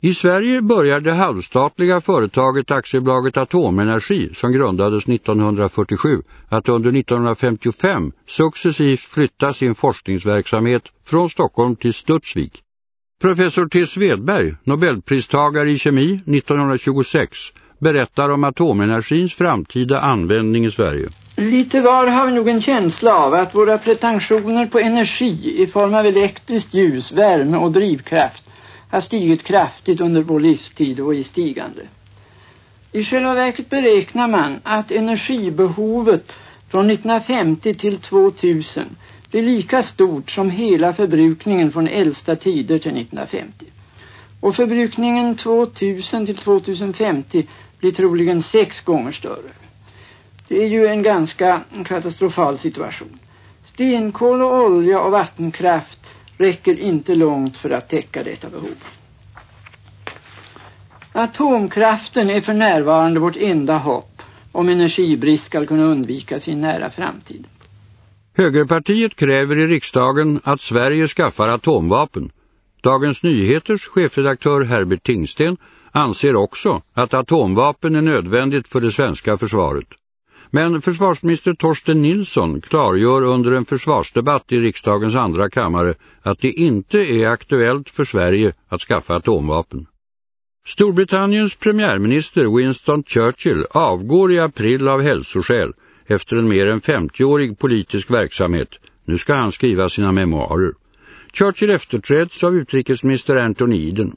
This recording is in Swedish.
I Sverige börjar det halvstatliga företaget aktiebolaget Atomenergi som grundades 1947 att under 1955 successivt flytta sin forskningsverksamhet från Stockholm till Studsvik. Professor T. Svedberg, Nobelpristagare i kemi 1926, berättar om atomenergins framtida användning i Sverige. Lite var har vi nog en känsla av att våra pretensioner på energi i form av elektriskt ljus, värme och drivkraft har stigit kraftigt under vår livstid och i stigande. I själva verket beräknar man att energibehovet från 1950 till 2000 blir lika stort som hela förbrukningen från äldsta tider till 1950. Och förbrukningen 2000 till 2050 blir troligen sex gånger större. Det är ju en ganska katastrofal situation. Stenkol och olja och vattenkraft räcker inte långt för att täcka detta behov. Atomkraften är för närvarande vårt enda hopp om energibrist ska kunna undvikas i en nära framtid. Högerpartiet kräver i riksdagen att Sverige skaffar atomvapen. Dagens Nyheters chefredaktör Herbert Tingsten anser också att atomvapen är nödvändigt för det svenska försvaret. Men försvarsminister Torsten Nilsson klargör under en försvarsdebatt i riksdagens andra kammare att det inte är aktuellt för Sverige att skaffa atomvapen. Storbritanniens premiärminister Winston Churchill avgår i april av hälsoskäl efter en mer än 50-årig politisk verksamhet. Nu ska han skriva sina memoarer. Churchill efterträds av utrikesminister Anthony Eden.